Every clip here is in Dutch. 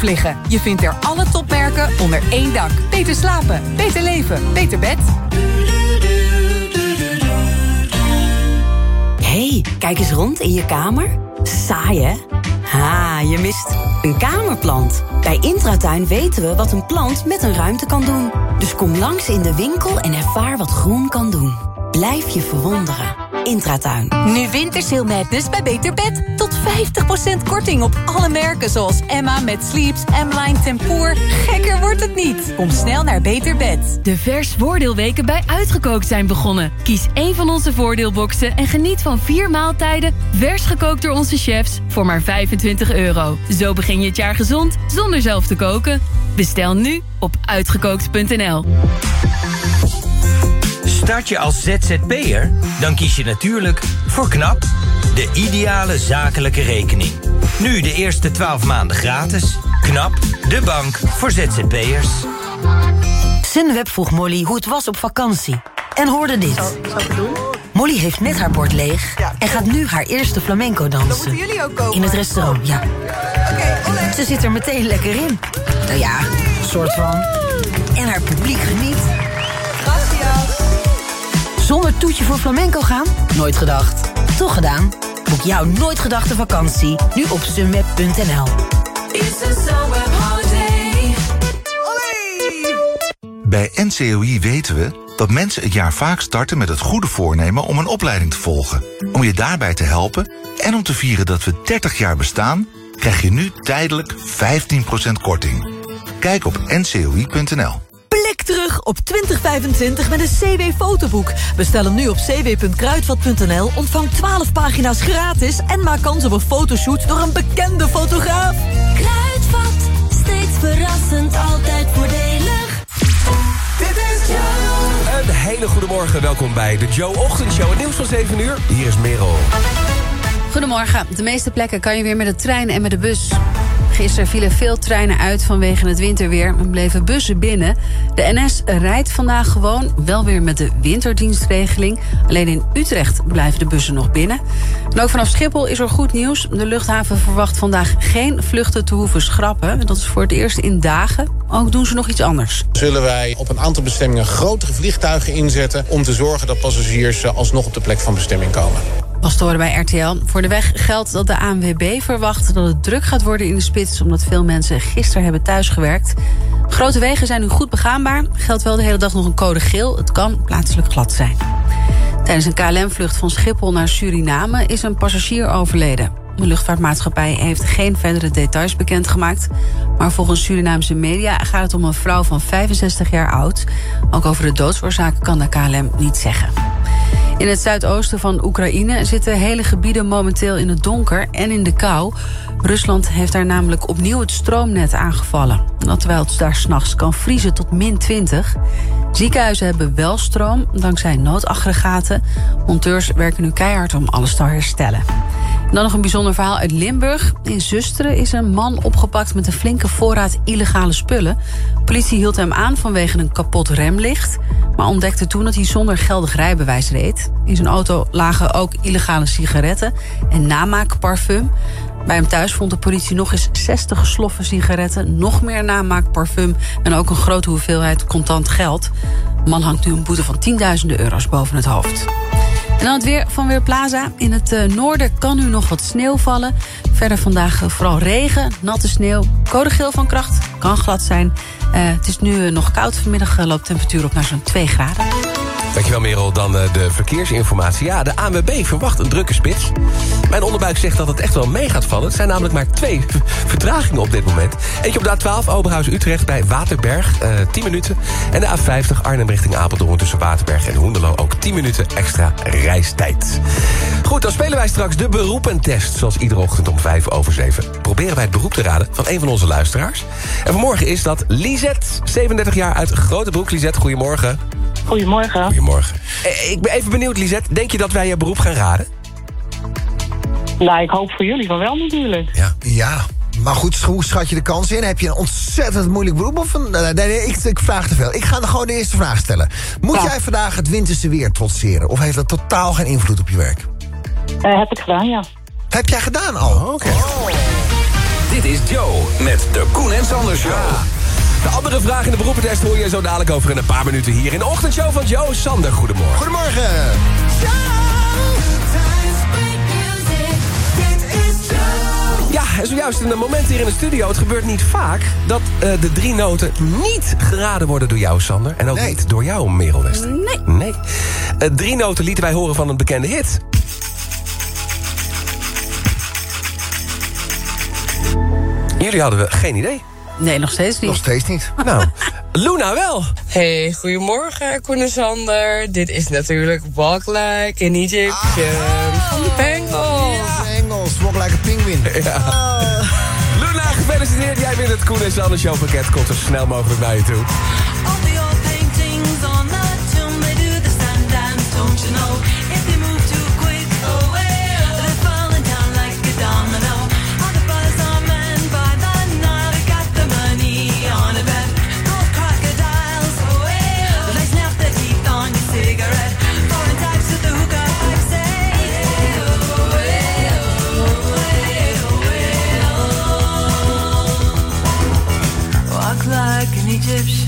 Vliegen. Je vindt er alle topmerken onder één dak. Beter slapen, beter leven, beter bed. hey, kijk eens rond in je kamer. Saai, hè? Ha, je mist een kamerplant. Bij Intratuin weten we wat een plant met een ruimte kan doen. Dus kom langs in de winkel en ervaar wat groen kan doen. Blijf je verwonderen. Intratuin. Nu Wintersail Madness bij Beter Bed. Tot 50% korting op alle merken zoals Emma met Sleeps, M-Line Tempoor. Gekker wordt het niet. Kom snel naar Beter Bed. De vers voordeelweken bij Uitgekookt zijn begonnen. Kies één van onze voordeelboxen en geniet van vier maaltijden... vers gekookt door onze chefs voor maar 25 euro. Zo begin je het jaar gezond zonder zelf te koken. Bestel nu op uitgekookt.nl. Start je als ZZP'er? Dan kies je natuurlijk voor KNAP, de ideale zakelijke rekening. Nu de eerste 12 maanden gratis. KNAP, de bank voor ZZP'ers. Sunweb vroeg Molly hoe het was op vakantie. En hoorde dit. Molly heeft net haar bord leeg en gaat nu haar eerste flamenco dansen. jullie ook komen. In het restaurant, ja. Ze zit er meteen lekker in. Nou ja, soort van. En haar publiek geniet. Zonder toetje voor flamenco gaan? Nooit gedacht. Toch gedaan? Boek jouw nooit gedachte vakantie nu op sunweb.nl. Bij NCOI weten we dat mensen het jaar vaak starten met het goede voornemen om een opleiding te volgen. Om je daarbij te helpen en om te vieren dat we 30 jaar bestaan, krijg je nu tijdelijk 15% korting. Kijk op ncoi.nl. Blik terug op 2025 met een CW-fotoboek. Bestel hem nu op cw.kruidvat.nl, ontvang 12 pagina's gratis... en maak kans op een fotoshoot door een bekende fotograaf. Kruidvat, steeds verrassend, altijd voordelig. Dit is Joe. Een hele goede morgen, welkom bij de Joe Ochtendshow. Het nieuws van 7 uur, hier is Merel. Goedemorgen. De meeste plekken kan je weer met de trein en met de bus. Gisteren vielen veel treinen uit vanwege het winterweer en bleven bussen binnen. De NS rijdt vandaag gewoon, wel weer met de winterdienstregeling. Alleen in Utrecht blijven de bussen nog binnen. En ook vanaf Schiphol is er goed nieuws. De luchthaven verwacht vandaag geen vluchten te hoeven schrappen. Dat is voor het eerst in dagen. Ook doen ze nog iets anders. Zullen wij op een aantal bestemmingen grotere vliegtuigen inzetten... om te zorgen dat passagiers eh, alsnog op de plek van bestemming komen. Pastoren bij RTL. Voor de weg geldt dat de ANWB verwacht dat het druk gaat worden in de spits... omdat veel mensen gisteren hebben thuisgewerkt. Grote wegen zijn nu goed begaanbaar. Geldt wel de hele dag nog een code geel. Het kan plaatselijk glad zijn. Tijdens een KLM-vlucht van Schiphol naar Suriname is een passagier overleden. De luchtvaartmaatschappij heeft geen verdere details bekendgemaakt. Maar volgens Surinaamse media gaat het om een vrouw van 65 jaar oud. Ook over de doodsoorzaak kan de KLM niet zeggen. In het zuidoosten van Oekraïne zitten hele gebieden momenteel in het donker en in de kou. Rusland heeft daar namelijk opnieuw het stroomnet aangevallen. Dat terwijl het daar s'nachts kan vriezen tot min 20. Ziekenhuizen hebben wel stroom, dankzij noodaggregaten. Monteurs werken nu keihard om alles te herstellen. Dan nog een bijzonder verhaal uit Limburg. In Zusteren is een man opgepakt met een flinke voorraad illegale spullen. Politie hield hem aan vanwege een kapot remlicht... maar ontdekte toen dat hij zonder geldig rijbewijs reed. In zijn auto lagen ook illegale sigaretten en namaakparfum. Bij hem thuis vond de politie nog eens 60 sloffen sigaretten... nog meer namaakparfum en ook een grote hoeveelheid contant geld. De man hangt nu een boete van tienduizenden euro's boven het hoofd. En dan het weer van Weerplaza. In het uh, noorden kan nu nog wat sneeuw vallen. Verder vandaag uh, vooral regen, natte sneeuw. Code geel van kracht, kan glad zijn. Uh, het is nu nog koud. Vanmiddag loopt temperatuur op naar zo'n 2 graden. Dankjewel Merel. Dan uh, de verkeersinformatie. Ja, de ANWB verwacht een drukke spits. Mijn onderbuik zegt dat het echt wel mee gaat vallen. Het zijn namelijk maar twee vertragingen op dit moment. Eentje op de A12 Oberhuis-Utrecht bij Waterberg, uh, 10 minuten. En de A50 Arnhem richting Apeldoorn tussen Waterberg en Hoendelo... ook 10 minuten extra reistijd. Goed, dan spelen wij straks de beroepentest. Zoals iedere ochtend om 5 over 7. Proberen wij het beroep te raden van een van onze luisteraars. En vanmorgen is dat Lisette, 37 jaar uit Grotebroek. Lisette, goedemorgen. Goedemorgen. Goedemorgen. Ik ben even benieuwd, Lisette. Denk je dat wij je beroep gaan raden? Nou, ik hoop voor jullie van wel natuurlijk. Ja. Ja, maar goed, hoe schat je de kans in? Heb je een ontzettend moeilijk beroep? Of een, nee, nee ik, ik, vraag te veel. Ik ga gewoon de eerste vraag stellen. Moet ja. jij vandaag het winterse weer trotseren? Of heeft dat totaal geen invloed op je werk? Uh, heb ik gedaan, ja. Heb jij gedaan al? Oh, Oké. Okay. Oh. Dit is Joe met de Koen en Sander Show. De andere vraag in de beroepentest hoor je zo dadelijk over in een paar minuten hier in de ochtendshow van Joe. Sander, goedemorgen. Goedemorgen. Ja, en zojuist een moment hier in de studio. Het gebeurt niet vaak dat eh, de drie noten niet geraden worden door jou, Sander. En ook niet door jou, Merel Wester. Nee. Nee. Eh, drie noten lieten wij horen van een bekende hit. Jullie hadden we geen idee. Nee, nog steeds niet. Nog steeds niet. Nou, Luna wel. Hey, goedemorgen Koen en Sander. Dit is natuurlijk Walk Like an Egyptian van de Bengals. Engels, walk like a penguin. Ja. Luna, gefeliciteerd. Jij wint het Koen en Sander Show pakket. Komt zo snel mogelijk naar je toe. Walk Egyptian.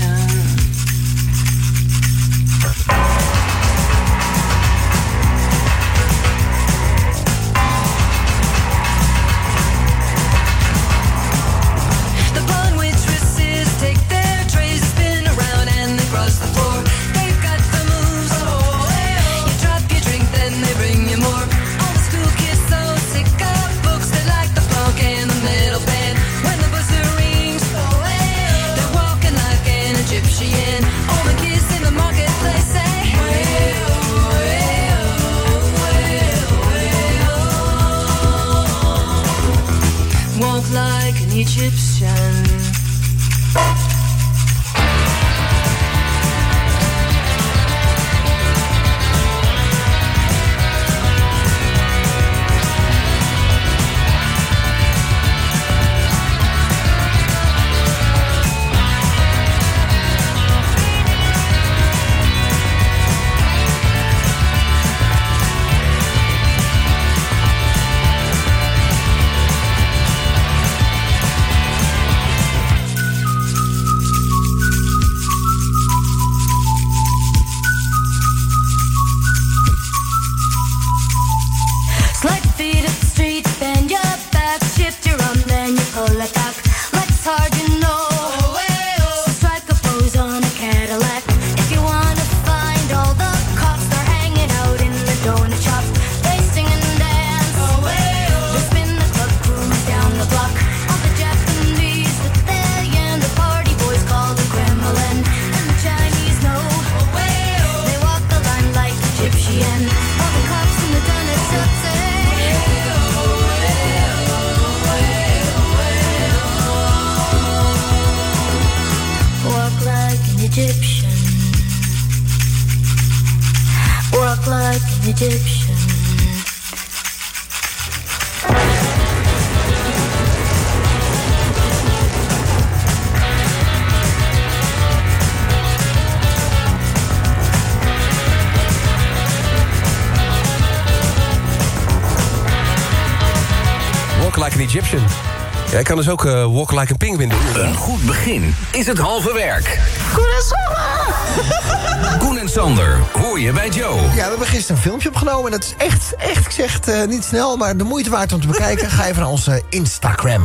Kan dus ook eh, walk like a penguin doen. Een goed begin is het halve werk. Koen en Sander. Koen en Sander, hoor je bij Joe. Ja, we hebben gisteren een filmpje opgenomen. En dat is echt, echt, ik zeg het eh, niet snel, maar de moeite waard om te bekijken. Ga even naar onze Instagram.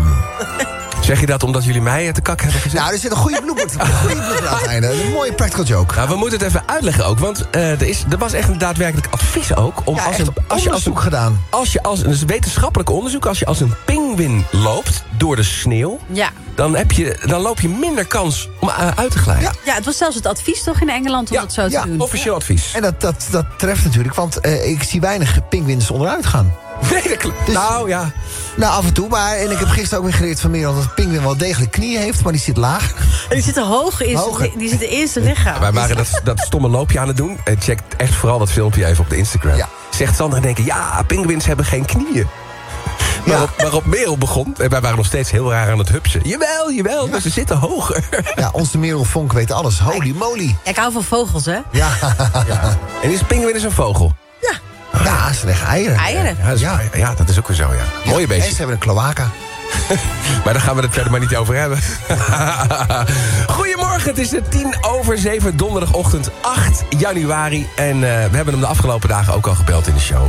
Zeg je dat omdat jullie mij te kak hebben gezet? Nou, er zit een goede blooper, een goede blooper aan het einde. Een mooie practical joke. Nou, we moeten het even uitleggen ook, want eh, er, is, er was echt een daadwerkelijk advies ook. Om Ja, als een, als je als een, onderzoek gedaan. Als je als, dus wetenschappelijk onderzoek, als je als een pinguïn loopt door de sneeuw, Ja. dan, heb je, dan loop je minder kans om eh, uit te glijden. Ja, het was zelfs het advies toch in Engeland om dat zo te doen. officieel advies. En dat, dat, dat treft natuurlijk, want eh, ik zie weinig pinguïns onderuit gaan. Nee, dat klopt. nou ja. Nou, af en toe, maar en ik heb gisteren ook weer geleerd van Merel... dat een pinguïn wel degelijk knieën heeft, maar die zit laag. En die zitten hoog in Hoger. zijn- die zitten in zijn lichaam. Wij waren dat, dat stomme loopje aan het doen. En check echt vooral dat filmpje even op de Instagram. Zegt Sander en denken, ja, pinguïns hebben geen knieën. Waarop, waarop Merel begon, en wij waren nog steeds heel raar aan het hupsen. Jawel, jawel, maar ze zitten hoger. Ja, onze Merel Vonk weet alles. Holy moly. Ik hou van vogels, hè? Ja. En is een pinguïn is een vogel? Ja, ze leggen eieren. Eieren. Ja, dat is, ja. dat is ook weer zo, ja. Mooie En beestjes. ze hebben een kloaka. maar daar gaan we het verder maar niet over hebben. Goedemorgen, het is de tien over zeven donderdagochtend 8 januari. En eh, we hebben hem de afgelopen dagen ook al gebeld in de show.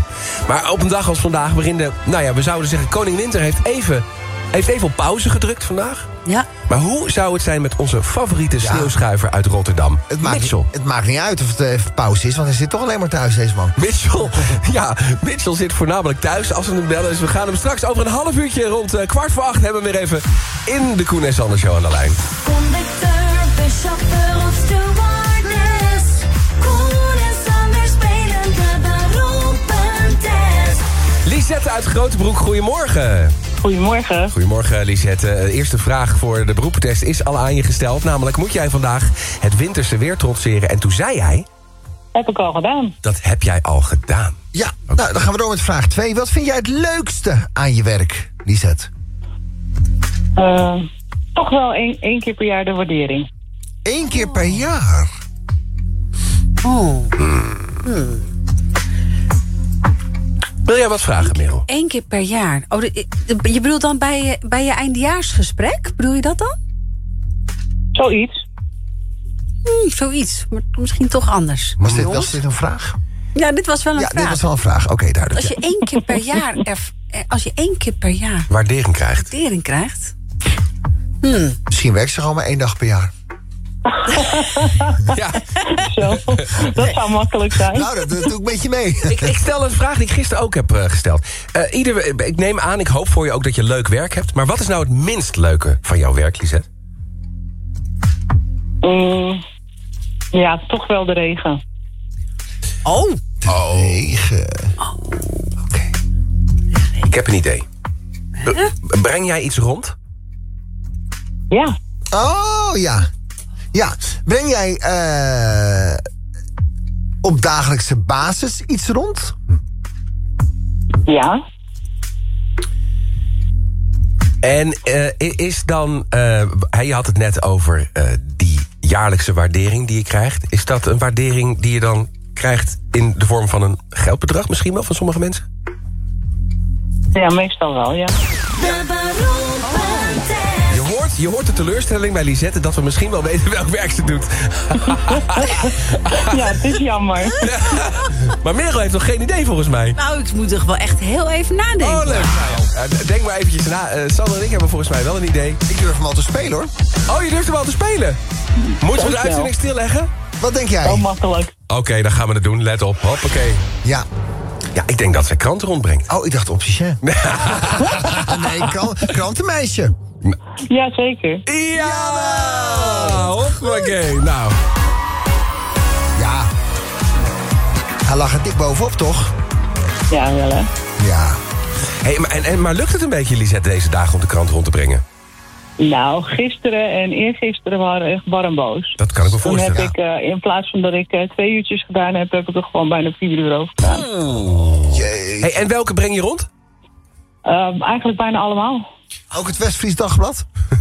Maar op een dag als vandaag, waarin de... Nou ja, we zouden zeggen, Koning Winter heeft even, heeft even op pauze gedrukt vandaag. Ja. Maar hoe zou het zijn met onze favoriete sneeuwschuiver uit Rotterdam? Het maakt, Mitchell. niet, het maakt niet uit of het even pauze is, want hij zit toch alleen maar thuis, deze man. Mitchell, ja, Mitchell zit voornamelijk thuis als we hem bellen. Dus we gaan hem straks over een half uurtje rond eh, kwart voor acht... hebben we weer even in de Koen en Sander Show aan de lijn. Conducteur, buschauffeur of stewardess. Koen en Sander spelen de beroepentest. Lisette uit Grotebroek, goedemorgen. Goedemorgen. Goedemorgen, Lisette. De eerste vraag voor de beroepentest is al aan je gesteld. Namelijk, moet jij vandaag het winterse weer trotseren? En toen zei jij... Heb ik al gedaan. Dat heb jij al gedaan. Ja, nou, dan gaan we door met vraag 2. Wat vind jij het leukste aan je werk, Lisette? Eh, toch wel één, één keer per jaar de waardering. Eén keer per jaar? Oh. Wil jij wat vragen, Merel? Eén keer per jaar. Oh, de- de- je bedoelt dan bij je, bij je eindejaarsgesprek? Bedoel je dat dan? Zoiets. Hmm, zoiets, maar misschien toch anders. Was dit, was dit een vraag? Ja, dit was wel een Ja, vraag. dit was wel een vraag. Oké, duidelijk. Als je ja. één keer per jaar, er, er- als je één keer per jaar Waardering krijgt. waardering krijgt. Misschien werkt ze gewoon maar één dag per jaar. Ja. Zo, dat zou makkelijk zijn. Nou, dat, dat doe ik een beetje mee. Ik, ik stel een vraag die ik gisteren ook heb eh, gesteld. Eh, ieder, ik neem aan, ik hoop voor je ook dat je leuk werk hebt. Maar wat is nou het minst leuke van jouw werk, Lisette? Mm, ja, toch wel de regen. Oh. Oh. Negen. Ik heb een idee. Breng jij iets rond? Ja. Oh, ja. Ja. Breng jij eh, op dagelijkse basis iets rond? Ja. En eh, is dan... eh, hè, je had het net over eh, die jaarlijkse waardering die je krijgt. Is dat een waardering die je dan krijgt in de vorm van een geldbedrag misschien wel van sommige mensen? Ja, meestal wel, ja. De. Je hoort, de teleurstelling bij Lisette dat we misschien wel weten welk werk ze doet. Ja, het is jammer. Maar Merel heeft nog geen idee volgens mij. Nou, ik moet toch wel echt heel even nadenken. Oh, leuk. Nou, ja, denk maar eventjes na. Eh, Sander en ik hebben volgens mij wel een idee. Ik durf hem al te spelen, hoor. Oh, je durft hem al te spelen? Moeten we de uitzending stilleggen? Wat denk jij? Zo makkelijk. Oké, dan gaan we het doen. Let op. Hoppakee. Ja. Ja, ik denk dat zij kranten rondbrengt. Oh, ik dacht opticien. nee, kran- krantenmeisje. Ja, zeker. Ja! Hoppakee. Nou, Ja. Hij lag er dik bovenop, toch? Ja, wel hè. Ja. hey, maar, en, en, maar lukt het een beetje, Lisette, deze dagen om de krant rond te brengen? Nou, gisteren en eergisteren waren echt en boos. Dat kan ik me Toen heb voorstellen. ik, eh, in plaats van dat ik eh, twee uurtjes gedaan heb, heb ik er gewoon bijna vier uur over gedaan. Hey, en welke breng je rond? Ehm, eigenlijk bijna allemaal. Ook het Westfries Dagblad?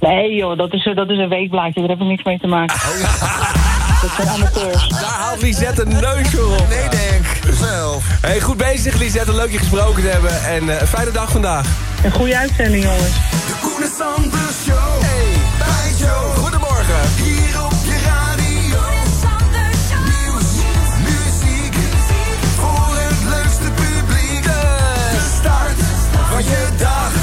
Nee joh, dat is, dat is een weekblaadje, daar heb ik niks mee te maken. Dat zijn amateurs. Daar haalt Lisette een neusje op. Nee, denk. Zelf. Hey, goed bezig, Lisette. Leuk je gesproken te hebben. En eh, een fijne dag vandaag. Een goede uitzending jongens. De Koen en Sander Show. Hey, bij Joe. Goedemorgen. Hier op je radio. Nieuws, muziek. Voor het leukste publiek. De start van je dag.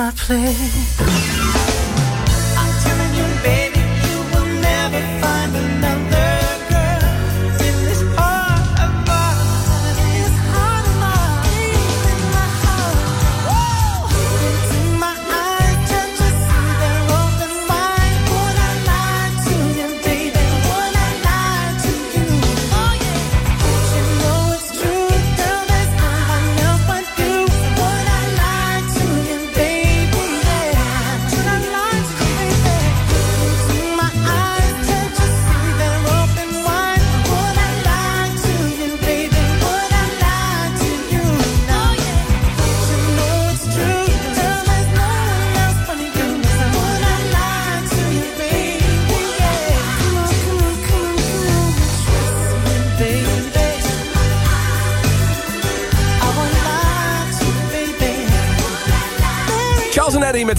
Game I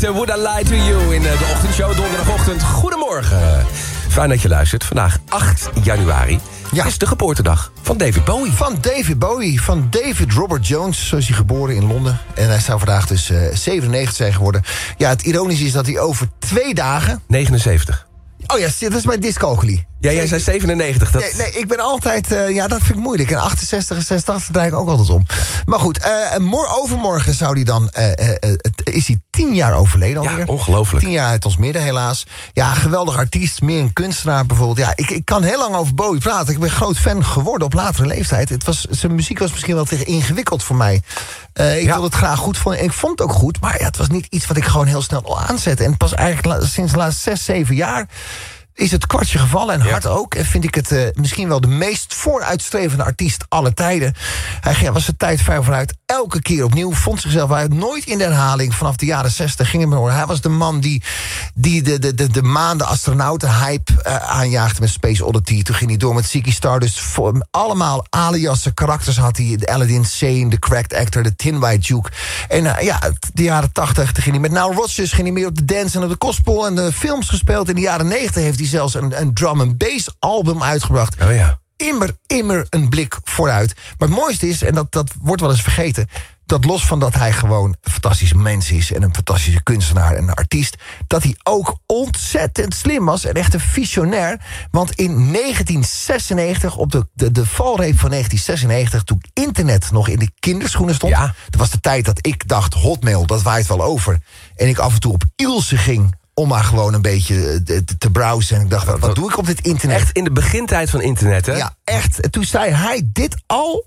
met eh, Would I Lie To You in eh, de ochtendshow. Donderdagochtend. Goedemorgen. Fijn dat je luistert. Vandaag 8 januari is de geboortedag van David Bowie. Van David Bowie, van David Robert Jones. Zo is hij geboren in Londen. En hij zou vandaag dus eh, 97 zijn geworden. Ja, het ironische is dat hij over twee dagen... 79. Oh ja, dat is mijn dyscalculie. Ja, jij zei 97. Dat... Nee, nee, ik ben altijd... eh, ja, dat vind ik moeilijk. En 68 en 86 draai ik ook altijd om. Maar goed, mor overmorgen zou hij dan... eh, is hij tien jaar overleden alweer. Ja, ongelooflijk. Tien jaar uit ons midden, helaas. Ja, geweldig artiest, meer een kunstenaar bijvoorbeeld. Ja, ik, ik kan heel lang over Bowie praten. Ik ben groot fan geworden op latere leeftijd. Het was, zijn muziek was misschien wel te ingewikkeld voor mij. Ik wilde het graag goed voor. Ik vond het ook goed, maar ja, het was niet iets wat ik gewoon heel snel al aanzette. En pas eigenlijk sinds de laatste zes, zeven jaar is het kwartje gevallen en hard ook. En vind ik het eh, misschien wel de meest vooruitstrevende artiest aller tijden. Hij was zijn tijd ver vooruit. Elke keer opnieuw. Vond zichzelf uit. Nooit in de herhaling. Vanaf de jaren 60 ging het maar. Hij was de man die, die de, de, de, de maanden astronauten-hype eh, aanjaagde met Space Oddity. Toen ging hij door met Ziggy Stardust. Voor- Allemaal aliasen karakters had hij. De Aladdin Sane, de Cracked Actor, de Tin White Duke. En eh, ja, de jaren 80 toen ging hij met Now Rodgers. Ging hij meer op de dance en op de gospel en de films gespeeld. In de jaren 90 heeft hij zelfs een, een drum and bass album uitgebracht. Oh ja. Immer, immer een blik vooruit. Maar het mooiste is, en dat, dat wordt wel eens vergeten... dat los van dat hij gewoon een fantastische mens is... en een fantastische kunstenaar en een artiest... dat hij ook ontzettend slim was en echt een visionair. Want in 1996, op de, de, de valreep van 1996... toen internet nog in de kinderschoenen stond... dat was de tijd dat ik dacht, hotmail, dat waait wel over. En ik af en toe op Ilse ging om maar gewoon een beetje eh, te, te browsen. En ik dacht, wat, wat doe ik op dit internet? Echt in de begintijd van internet, hè? Ja, echt. En toen zei hij dit al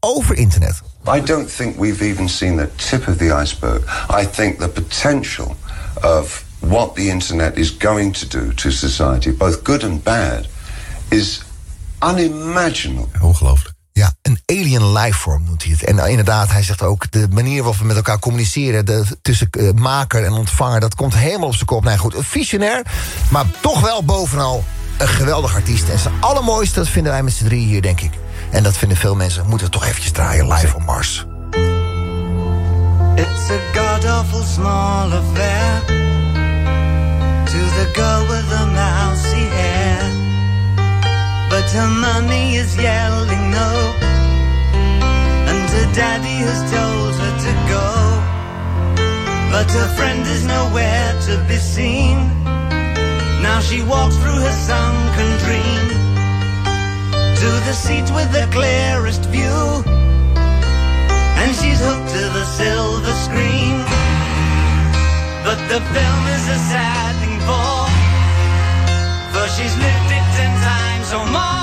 over internet. I don't think we've even seen the tip of the iceberg. I think the potential of what the internet is going to do to society, both good and bad, is unimaginable. Ongelooflijk. Ja, een alien lifeform noemt hij het. En nou, inderdaad, hij zegt ook, de manier waarop we met elkaar communiceren... De, tussen eh, maker en ontvanger, dat komt helemaal op zijn kop. Nee, goed, een visionair, maar toch wel bovenal een geweldig artiest. En zijn allermooiste, dat vinden wij met z'n drieën hier, denk ik. En dat vinden veel mensen, moeten we toch eventjes draaien live op Mars. It's a god awful small affair to the girl with the hair. But her mommy is yelling no, and her daddy has told her to go. But her friend is nowhere to be seen. Now she walks through her sunken dream to the seat with the clearest view. And she's hooked to the silver screen. But the film is a sad thing for, for she's lived it ten times or more.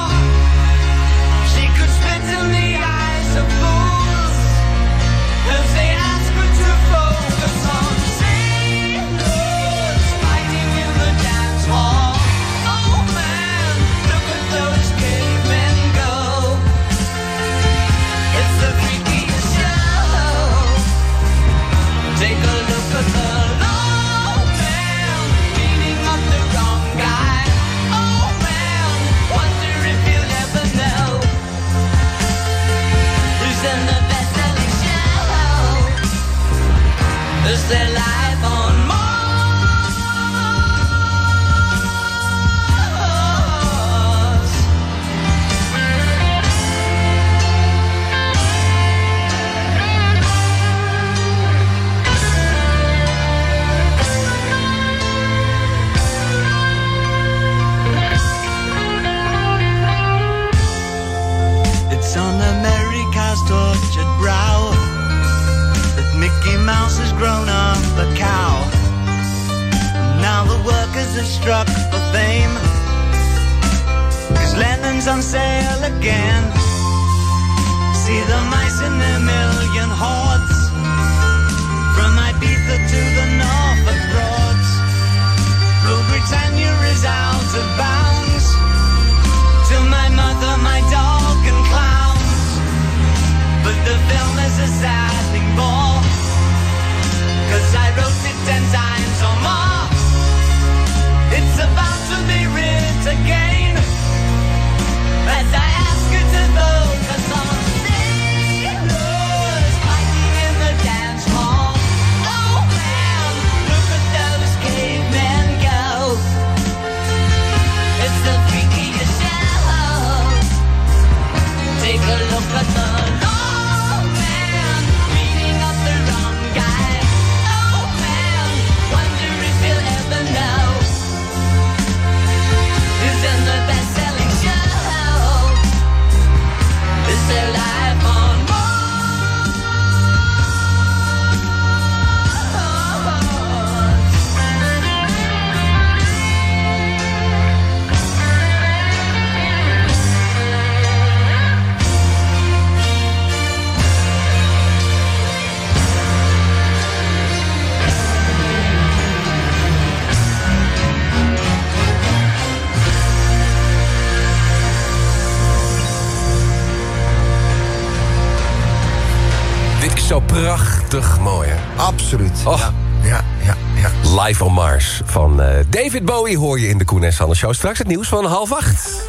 Zo prachtig mooi, hè? Absoluut. Oh. Ja, ja, ja. Live on Mars van eh, David Bowie hoor je in de Koen en Sander Show. Straks het nieuws van half acht.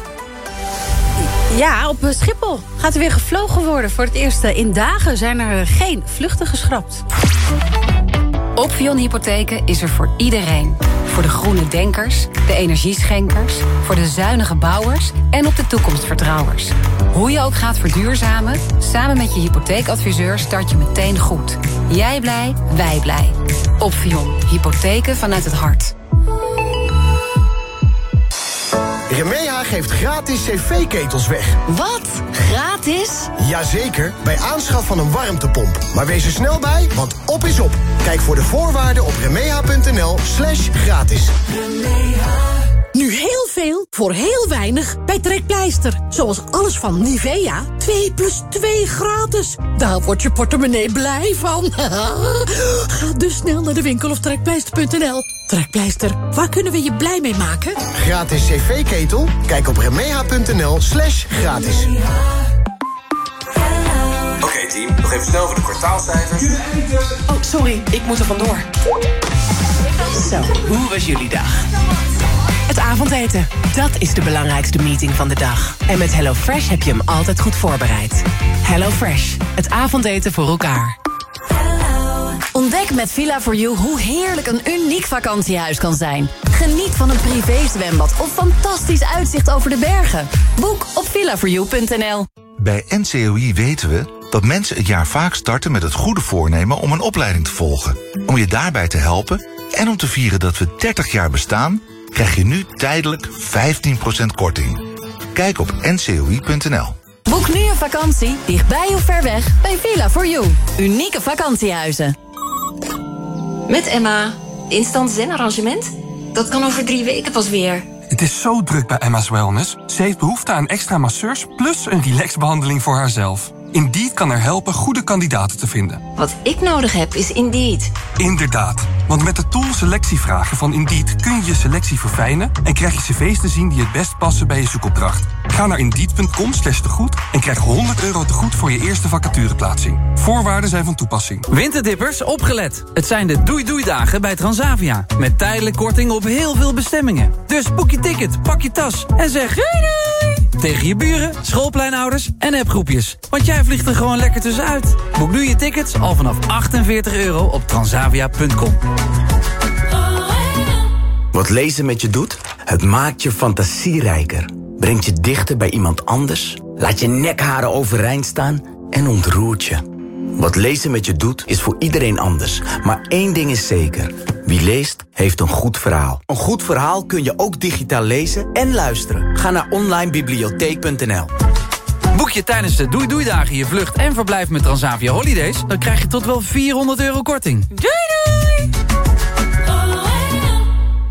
Ja, op eh, Schiphol gaat er weer gevlogen worden. Voor het eerst eh, in dagen zijn er geen vluchten geschrapt. Opvion Hypotheken is er voor iedereen. Voor de groene denkers, de energieschenkers, voor de zuinige bouwers en op de toekomstvertrouwers. Hoe je ook gaat verduurzamen, samen met je hypotheekadviseur start je meteen goed. Jij blij, wij blij. Opvion Hypotheken vanuit het hart. Remeha geeft gratis cv-ketels weg. Wat? Gratis? Jazeker, bij aanschaf van een warmtepomp. Maar wees er snel bij, want op is op. Kijk voor de voorwaarden op remeha.nl slash gratis. Nu heel veel voor heel weinig bij Trekpleister. Zoals alles van Nivea, 2 plus 2 gratis. Daar wordt je portemonnee blij van. Ga dus snel naar de winkel of trekpleister.nl. Trekpleister, waar kunnen we je blij mee maken? Gratis cv-ketel? Kijk op remeha.nl slash gratis. Oké team, nog even snel voor de kwartaalcijfers. Oh, sorry, ik moet er vandoor. Zo, hoe was jullie dag? Het avondeten, dat is de belangrijkste meeting van de dag. En met HelloFresh heb je hem altijd goed voorbereid. HelloFresh, het avondeten voor elkaar. Ontdek met Villa4You hoe heerlijk een uniek vakantiehuis kan zijn. Geniet van een privézwembad of fantastisch uitzicht over de bergen. Boek op villa4you.nl. Bij NCOI weten we dat mensen het jaar vaak starten met het goede voornemen om een opleiding te volgen. Om je daarbij te helpen en om te vieren dat we 30 jaar bestaan, krijg je nu tijdelijk 15% korting. Kijk op ncoi.nl. Boek nu een vakantie, dichtbij of ver weg, bij Villa4You. Unieke vakantiehuizen. Met Emma. Instant zen-arrangement? Dat kan over drie weken pas weer. Het is zo druk bij Emma's Wellness. Ze heeft behoefte aan extra masseurs plus een relaxbehandeling voor haarzelf. Indeed kan er helpen goede kandidaten te vinden. Wat ik nodig heb is Indeed. Inderdaad, want met de tool selectievragen van Indeed kun je je selectie verfijnen en krijg je cv's te zien die het best passen bij je zoekopdracht. Ga naar indeed.com slash tegoed en krijg 100 euro tegoed voor je eerste vacatureplaatsing. Voorwaarden zijn van toepassing. Winterdippers, opgelet. Het zijn de doei-doei-dagen bij Transavia. Met tijdelijk korting op heel veel bestemmingen. Dus boek je ticket, pak je tas en zeg doei doei! Tegen je buren, schoolpleinouders en appgroepjes. Want jij vliegt er gewoon lekker tussenuit. Boek nu je tickets al vanaf 48 euro op transavia.com. Wat lezen met je doet? Het maakt je fantasierijker. Brengt je dichter bij iemand anders. Laat je nekharen overeind staan en ontroert je. Wat lezen met je doet is voor iedereen anders. Maar één ding is zeker. Wie leest, heeft een goed verhaal. Een goed verhaal kun je ook digitaal lezen en luisteren. Ga naar onlinebibliotheek.nl Boek je tijdens de Doei Doei Dagen je vlucht en verblijf met Transavia Holidays... dan krijg je tot wel 400 euro korting. Doei doei!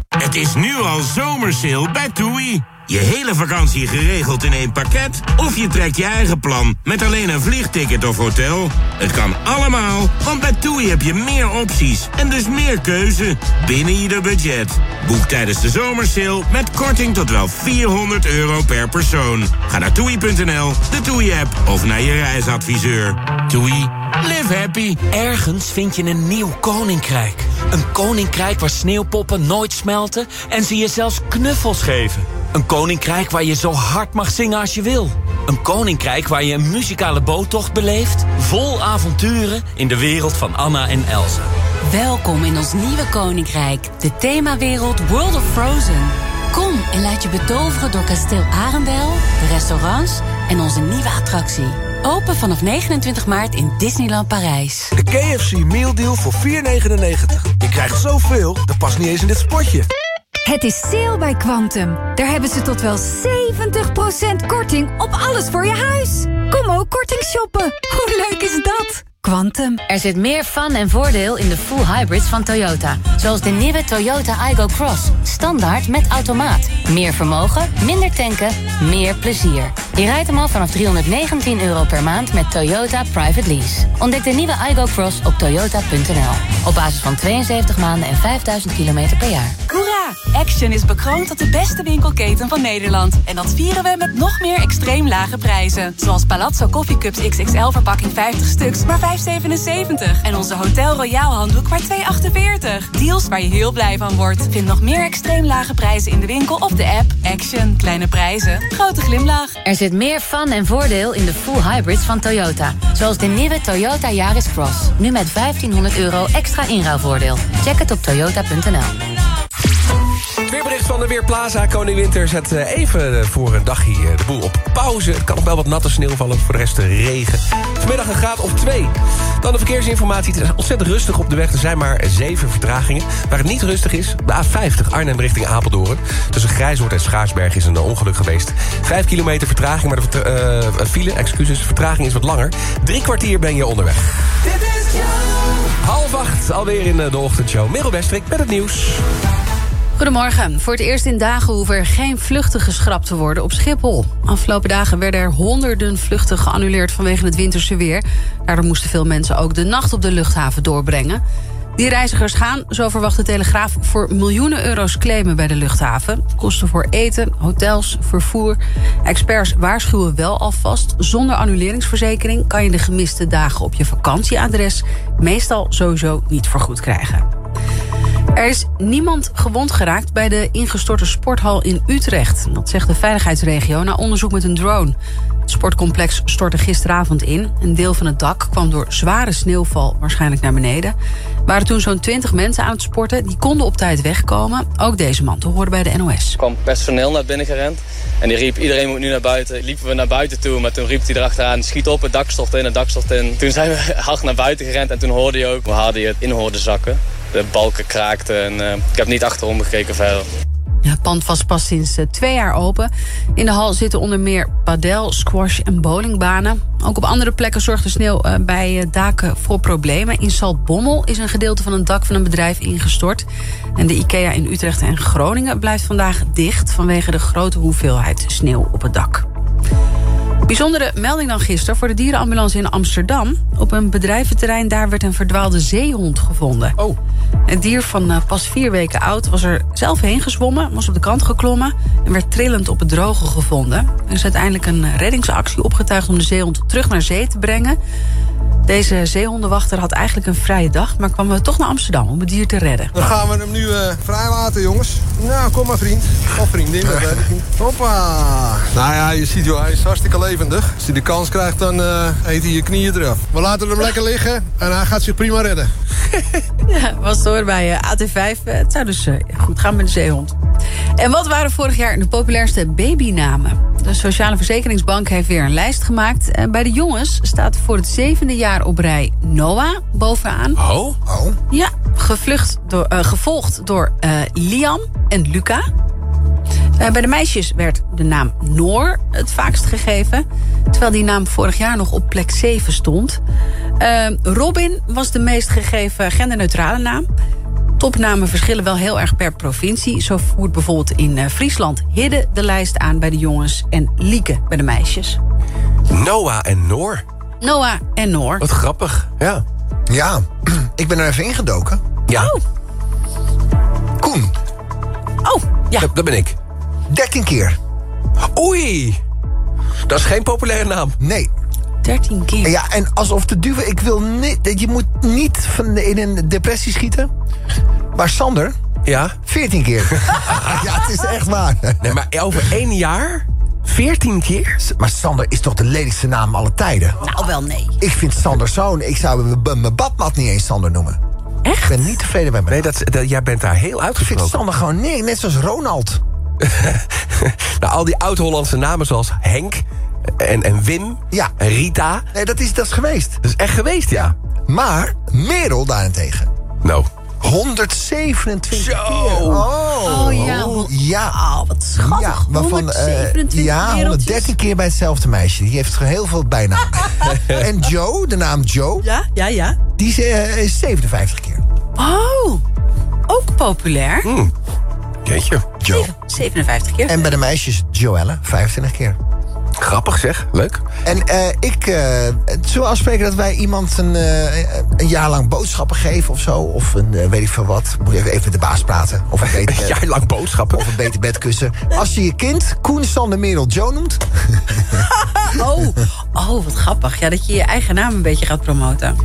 Het is nu al zomersale bij TUI. Je hele vakantie geregeld in één pakket? Of je trekt je eigen plan met alleen een vliegticket of hotel? Het kan allemaal, want bij TUI heb je meer opties en dus meer keuze binnen je budget. Boek tijdens de zomersale met korting tot wel 400 euro per persoon. Ga naar toei.nl, de TUI-app of naar je reisadviseur. TUI, live happy. Ergens vind je een nieuw koninkrijk. Een koninkrijk waar sneeuwpoppen nooit smelten en ze je zelfs knuffels geven. Een koninkrijk waar je zo hard mag zingen als je wil. Een koninkrijk waar je een muzikale boottocht beleeft... vol avonturen in de wereld van Anna en Elsa. Welkom in ons nieuwe koninkrijk, de themawereld World of Frozen. Kom en laat je betoveren door kasteel Arendel, de restaurants en onze nieuwe attractie. Open vanaf 29 maart in Disneyland Parijs. De KFC Meal Deal voor 4,99. Je krijgt zoveel, dat past niet eens in dit spotje. Het is sale bij Quantum. Daar hebben ze tot wel 70% korting op alles voor je huis. Kom ook korting shoppen. Hoe leuk is dat? Quantum. Er zit meer fun en voordeel in de full hybrids van Toyota. Zoals de nieuwe Toyota Igo Cross. Standaard met automaat. Meer vermogen, minder tanken, meer plezier. Je rijdt hem al vanaf 319 euro per maand met Toyota Private Lease. Ontdek de nieuwe Igo Cross op toyota.nl. Op basis van 72 maanden en 5000 kilometer per jaar. Hoera! Action is bekroond tot de beste winkelketen van Nederland. En dat vieren we met nog meer extreem lage prijzen. Zoals Palazzo Coffee Cups XXL verpakking 50 stuks, maar 5,77. En onze Hotel Royal handdoek maar 2,48. Deals waar je heel blij van wordt. Vind nog meer extreem lage prijzen in de winkel of de app. Action. Kleine prijzen. Grote glimlach. Er zit meer fun en voordeel in de full hybrids van Toyota. Zoals de nieuwe Toyota Yaris Cross. Nu met 1500 euro extra inruilvoordeel. Check het op toyota.nl. Weerbericht van de Weerplaza. Koning Winter zet eh, even voor een dagje eh, de boel op pauze. Het kan nog wel wat natte sneeuw vallen, voor de rest regen. Vanmiddag een graad of twee. Dan de verkeersinformatie. Het is ontzettend rustig op de weg. Er zijn maar zeven vertragingen. Waar het niet rustig is, de A50 Arnhem richting Apeldoorn. Tussen Grijshoort en Schaarsberg is een ongeluk geweest. Vijf kilometer vertraging, maar de uh, file, excuses, vertraging is wat langer. Drie kwartier ben je onderweg. Half acht, alweer in de ochtendshow. Merel Westrik met het nieuws. Goedemorgen. Voor het eerst in dagen hoeven er geen vluchten geschrapt te worden op Schiphol. Afgelopen dagen werden er honderden vluchten geannuleerd vanwege het winterse weer. Daardoor moesten veel mensen ook de nacht op de luchthaven doorbrengen. Die reizigers gaan, zo verwacht de Telegraaf, voor miljoenen euro's claimen bij de luchthaven. Kosten voor eten, hotels, vervoer. Experts waarschuwen wel alvast. Zonder annuleringsverzekering kan je de gemiste dagen op je vakantieadres meestal sowieso niet vergoed krijgen. Er is niemand gewond geraakt bij de ingestorte sporthal in Utrecht. Dat zegt de veiligheidsregio na onderzoek met een drone. Het sportcomplex stortte gisteravond in. Een deel van het dak kwam door zware sneeuwval waarschijnlijk naar beneden. Er waren toen zo'n 20 mensen aan het sporten. Die konden op tijd wegkomen. Ook deze man te horen bij de NOS. Er kwam personeel naar binnen gerend. En die riep, iedereen moet nu naar buiten. Liepen we naar buiten toe, maar toen riep hij erachteraan... schiet op, het dak stort in, het dak stort in. Toen zijn we hard naar buiten gerend en toen hoorde je ook... we hadden je het in hoorden zakken. De balken kraakten en uh, ik heb niet achterom gekeken verder. Ja, het pand was pas sinds uh, twee jaar open. In de hal zitten onder meer padel, squash en bowlingbanen. Ook op andere plekken zorgt de sneeuw uh, bij daken voor problemen. In Saltbommel is een gedeelte van een dak van een bedrijf ingestort. En de IKEA in Utrecht en Groningen blijft vandaag dicht... vanwege de grote hoeveelheid sneeuw op het dak. Bijzondere melding dan gisteren voor de dierenambulance in Amsterdam. Op een bedrijventerrein daar werd een verdwaalde zeehond gevonden. Oh. Het dier van uh, pas vier weken oud was er zelf heen gezwommen... was op de kant geklommen en werd trillend op het droge gevonden. Er is uiteindelijk een reddingsactie opgetuigd om de zeehond terug naar zee te brengen. Deze zeehondenwachter had eigenlijk een vrije dag... maar kwam toch naar Amsterdam om het dier te redden. Dan gaan we hem nu uh, vrijlaten, jongens. Nou, kom maar, vriend. Of vriendin, dat weet ik niet. Hoppa. Nou ja, je ziet, joh, hij is hartstikke levendig. Als hij de kans krijgt, dan uh, eet hij je knieën eraf. We laten hem lekker liggen en hij gaat zich prima redden. ja, was hoor bij uh, AT5. Het zou dus goed gaan met de zeehond. En wat waren vorig jaar de populairste babynamen? De Sociale Verzekeringsbank heeft weer een lijst gemaakt. Bij de jongens staat voor het zevende jaar op rij Noah bovenaan. Oh? Oh? Ja, gevlucht door, uh, gevolgd door uh, Liam en Luca. Uh, bij de meisjes werd de naam Noor het vaakst gegeven. Terwijl die naam vorig jaar nog op plek 7 stond. Robin was de meest gegeven genderneutrale naam. topnamen verschillen wel heel erg per provincie. Zo voert bijvoorbeeld in eh, Friesland Hidde de lijst aan bij de jongens... en Lieke bij de meisjes. Noah en Noor. Noah en Noor. Wat grappig, ja. Ja, ik ben er even ingedoken. Ja. Oh. Koen. Oh, ja. Dat, dat ben ik. 13 keer. Oei. Dat is geen populaire naam. Nee. 13 keer. Ja, en alsof te duwen, ik wil niet... Je moet niet van in een depressie schieten. Maar Sander... Ja? 14 keer. ja, het is echt waar. Nee, maar over één jaar... 14 keer? Maar Sander is toch de lelijkste naam alle tijden? Nou, wel nee. Ik vind Sander zo'n... Ik zou mijn- mijn badmat niet eens Sander noemen. Echt? Ik ben niet tevreden met mijn Nee, dat, dat, jij bent daar heel Ik vind uitgesproken. Sander gewoon nee, net zoals Ronald. nou, al die oud-Hollandse namen zoals Henk en, en Wim Ja. en Rita. Nee, dat is, dat is geweest. Dat is echt geweest, ja. Maar Merel daarentegen. Nou. 127 Zo. keer. Oh, Oh, ja. Ja. Oh, wat schattig. Ja, waarvan, eh, 127 ja, wereldjes. 113 keer bij hetzelfde meisje. Die heeft heel veel bijnamen. en Joe, de naam Joe, Ja, ja, ja. die is, eh, is 57 keer. Oh, ook populair. Hm. Jeetje. Joe. 57 keer. En bij de meisjes Joelle, 25 keer. Grappig zeg, leuk. En eh, ik, eh zullen we afspreken dat wij iemand een, eh, een jaar lang boodschappen geven of zo? Of een, weet ik veel wat. Moet even, even met de baas praten. Of een beter, Een jaar lang boodschappen. Of een beter bedkussen. Als je je kind Koen Sander Merel Joe noemt. Oh, oh, wat grappig. Ja, dat je je eigen naam een beetje gaat promoten.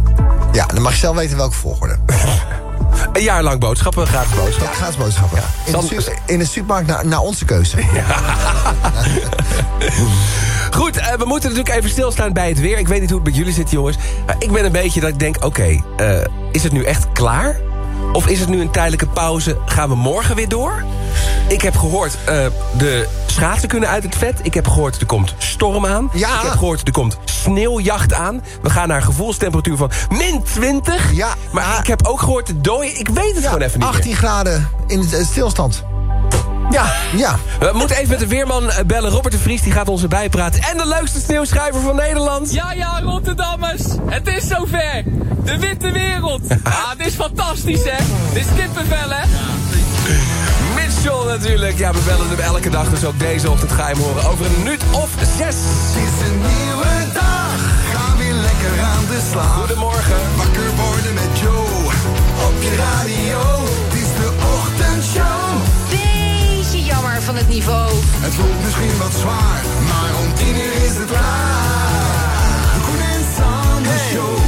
Ja, dan mag je zelf weten welke volgorde. Een jaar lang boodschappen, gratis Ja, boodschappen. gratis boodschappen. In, de in de supermarkt naar, naar onze keuze. Goed, eh, we moeten natuurlijk even stilstaan bij het weer. Ik weet niet hoe het met jullie zit, jongens. Maar ik ben een beetje dat ik denk, oké, eh, is het nu echt klaar? Of is het nu een tijdelijke pauze? Gaan we morgen weer door? Ik heb gehoord, eh, de schaatsen kunnen uit het vet. Ik heb gehoord, er komt storm aan. Ja. Ik heb gehoord, er komt sneeuwjacht aan. We gaan naar gevoelstemperatuur van min 20. Ja. Maar ik heb ook gehoord, de dooien, ik weet het gewoon even niet 18 meer. graden in de stilstand. Ja. Ja. We moeten even met de weerman eh, bellen. Robert de Vries die gaat ons erbij praten. En de leukste sneeuwschrijver van Nederland. Ja, ja, Rotterdammers. Het is zover. De witte wereld. Ah, het is fantastisch, hè? Dit is kippenvel, hè? Mitchell natuurlijk. Ja, we bellen hem elke dag, dus ook deze ochtend ga je hem horen. Over een minuut of zes. Het is een nieuwe dag, ga weer lekker aan de slag. Goedemorgen. Wakker worden met Joe, op je radio. Van het niveau. Het voelt misschien wat zwaar, maar om tien uur is het klaar. Koen en Sander Show,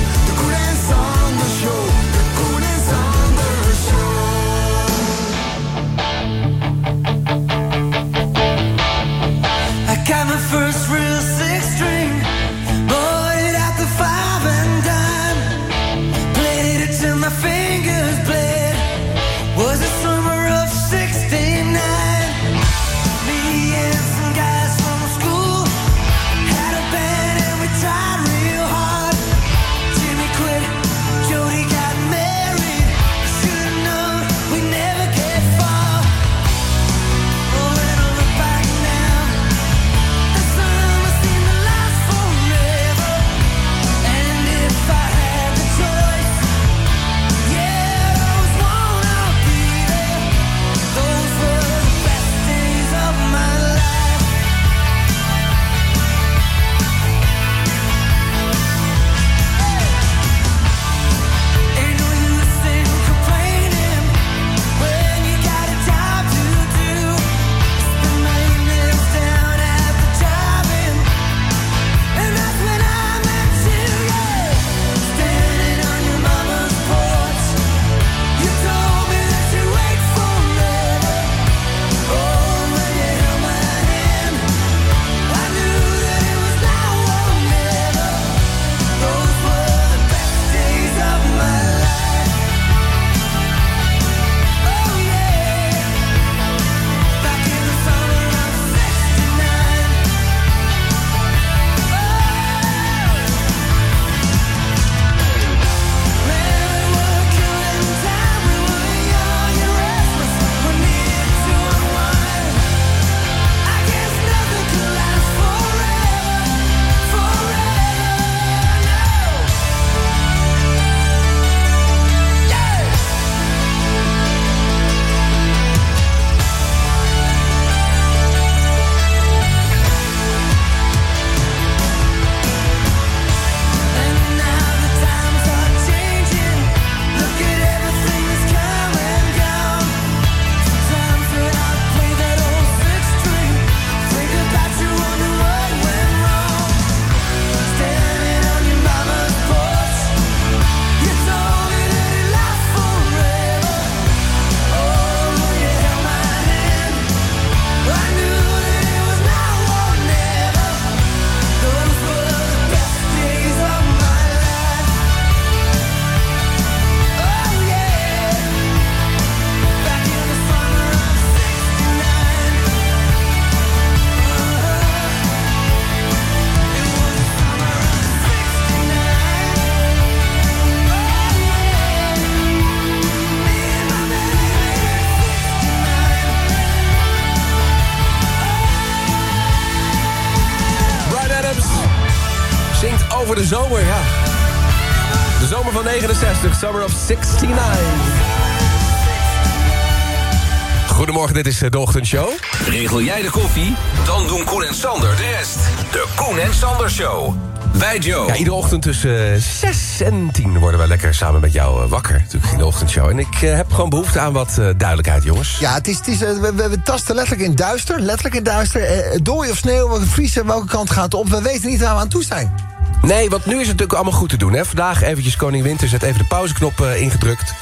dit is eh, de ochtendshow. Regel jij de koffie? Dan doen Koen en Sander de rest. De Koen en Sander Show. Bij Joe. Ja, iedere ochtend tussen eh, 6 en 10 worden we lekker samen met jou eh, wakker. Natuurlijk in de ochtendshow. En ik eh, heb gewoon behoefte aan wat eh, duidelijkheid, jongens. Ja, het is, het is, eh, we, we, we tasten letterlijk in duister. Letterlijk in duister. Eh, dooi of sneeuw, vriezen, welke kant gaat het op? We weten niet waar we aan toe zijn. Nee, want nu is het natuurlijk allemaal goed te doen. Hè? Vandaag eventjes Koning Winter zet even de pauzeknop eh, ingedrukt.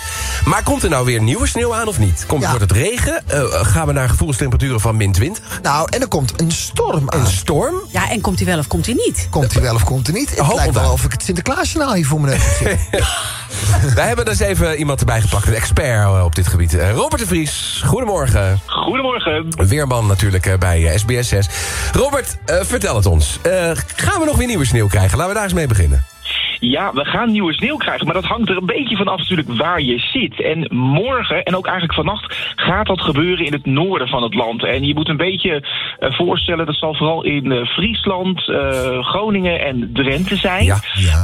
Maar komt er nou weer nieuwe sneeuw aan of niet? Komt, Wordt het regen? Eh, gaan we naar gevoelstemperaturen van min 20? Nou, en er komt een storm aan. Een storm? Ja, en komt hij wel of komt hij niet? Komt hij wel of komt hij niet? Het Hoop lijkt wel of ik het Sinterklaasjournaal hier voor me heb. Wij hebben dus even iemand erbij gepakt, een expert eh, op dit gebied. Eh, Robert de Vries, goedemorgen. Goedemorgen. Weerman natuurlijk eh, bij eh, SBS 6. Robert, vertel het ons. Gaan we nog weer nieuwe sneeuw krijgen? Laten we daar eens mee beginnen. Ja, we gaan nieuwe sneeuw krijgen, maar dat hangt er een beetje vanaf natuurlijk waar je zit. En morgen, en ook eigenlijk vannacht, gaat dat gebeuren in het noorden van het land. En je moet een beetje eh, voorstellen, dat zal vooral in eh, Friesland, eh, Groningen en Drenthe zijn.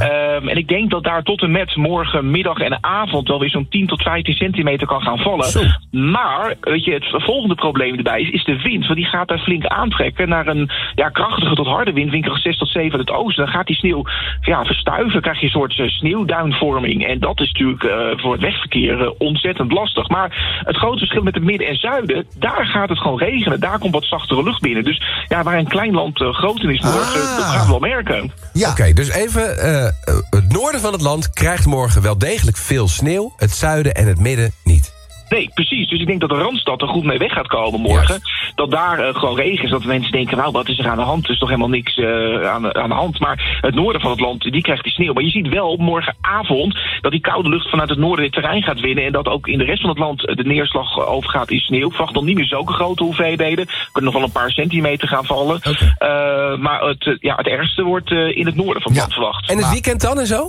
Ehm, en ik denk dat daar tot en met morgen middag en avond wel weer zo'n 10 tot 15 centimeter kan gaan vallen. Maar, weet je, het volgende probleem erbij is, is de wind. Want die gaat daar flink aantrekken naar een ja, krachtige tot harde wind, windkracht 6 tot 7 uit het oosten. Dan gaat die sneeuw ja, verstuiven, krijg je een soort eh, sneeuwduinvorming. En dat is natuurlijk eh, voor het wegverkeer eh, ontzettend lastig. Maar het grote verschil met het midden en zuiden, daar gaat het gewoon regenen. Daar komt wat zachtere lucht binnen. Dus ja, waar een klein land groot in is morgen, dat gaan we wel merken. Oké, dus even, het noorden van het land krijgt morgen wel degelijk veel sneeuw. Het zuiden en het midden niet. Nee, precies. Dus ik denk dat de Randstad er goed mee weg gaat komen morgen. Dat daar eh, gewoon regen is. Dat mensen denken, nou, wat is er aan de hand? Er is toch helemaal niks eh, aan, de- aan de hand. Maar het noorden van het land, die krijgt die sneeuw. Maar je ziet wel morgenavond dat die koude lucht vanuit het noorden het terrein gaat winnen. En dat ook in de rest van het land de neerslag overgaat in sneeuw. Ik verwacht dan niet meer zulke grote hoeveelheden. Er kunnen nog wel een paar centimeter gaan vallen. Eh, maar het, ja, het ergste wordt in het noorden van het land verwacht. En het weekend dan en zo?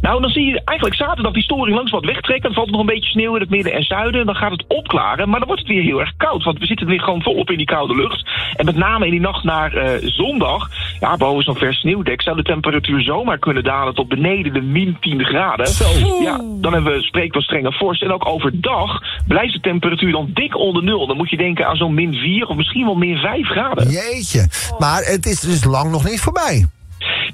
Nou, dan zie je eigenlijk zaterdag die storing langs wat wegtrekken. Dan valt er nog een beetje sneeuw in het midden en zuiden. Dan gaat het opklaren. Maar dan wordt het weer heel erg koud. Want we zitten weer gewoon volop in die koude lucht. En met name in die nacht naar eh, zondag. Ja, boven zo'n vers sneeuwdek zou de temperatuur zomaar kunnen dalen tot beneden de min 10 graden. Ja, dan hebben we spreek van strenge vorst. En ook overdag blijft de temperatuur dan dik onder nul. Dan moet je denken aan zo'n min 4 of misschien wel min 5 graden. Jeetje. Maar het is dus lang nog niet voorbij.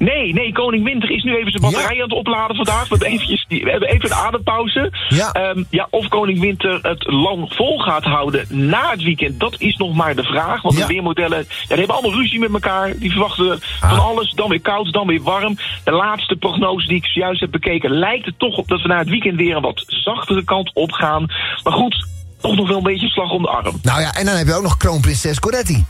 Nee, nee, Koning Winter is nu even zijn batterij aan het opladen vandaag. We hebben, eventjes, die- we hebben even een adempauze. Ja. Ehm, ja, of Koning Winter het lang vol gaat houden na het weekend, dat is nog maar de vraag. Want de weermodellen, ja, die hebben allemaal ruzie met elkaar. Die verwachten van alles, dan weer koud, dan weer warm. De laatste prognose die ik zojuist heb bekeken, lijkt het toch op dat we na het weekend weer een wat zachtere kant op gaan. Maar goed, toch nog wel een beetje slag om de arm. Nou ja, en dan heb je ook nog kroonprinses Coretti.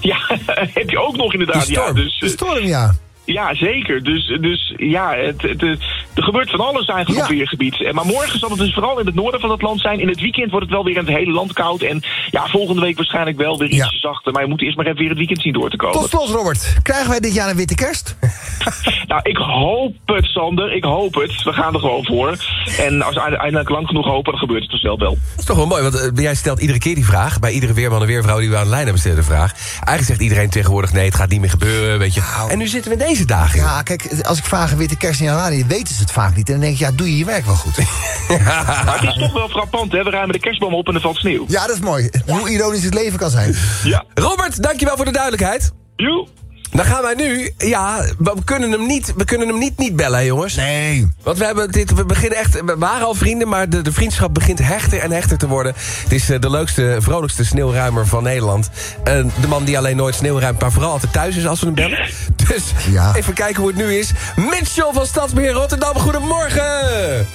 Ja, heb je ook nog inderdaad. De storm, ja, dus, de eh, storm, ja. Ja, zeker. Dus, dus ja, het, het, het- er gebeurt van alles eigenlijk op weergebied. En Maar morgen zal het dus vooral in het noorden van het land zijn. In het weekend wordt het wel weer in het hele land koud. En ja, volgende week waarschijnlijk wel weer ietsje zachter. Maar je moet eerst maar even weer het weekend zien door te komen. Tot slot, Robert. Krijgen wij dit jaar een witte kerst? Nou, ik hoop het, Sander. Ik hoop het. We gaan er gewoon voor. En als we eindelijk lang genoeg hopen, dan gebeurt het dus wel wel. Dat is toch wel mooi, want eh, jij stelt iedere keer die vraag. Bij iedere weerman en weervrouw die we aan de lijn hebben, stellen de vraag. Eigenlijk zegt iedereen tegenwoordig, nee, het gaat niet meer gebeuren, weet je. En nu zitten we in deze dagen. Ja, kijk, als ik vraag een witte kerst in januari, weten ze het vaak niet. En dan denk ik, ja, doe je je werk wel goed. Maar het is toch wel frappant, hè? We ruimen de kerstboom op en er valt sneeuw. Ja, dat is mooi. Hoe ironisch het leven kan zijn. Ja. Robert, dankjewel voor de duidelijkheid. Joe. Dan gaan wij nu, ja, we kunnen hem niet, we kunnen hem niet niet bellen, hè, jongens. Nee. Want we hebben dit, we beginnen echt, we waren al vrienden, maar de, de vriendschap begint hechter en hechter te worden. Het is eh, de leukste, vrolijkste sneeuwruimer van Nederland. Eh, de man die alleen nooit sneeuw ruimt, maar vooral altijd thuis is als we hem bellen. Dus even kijken hoe het nu is. Mitchell van Stadsbeheer Rotterdam, goedemorgen!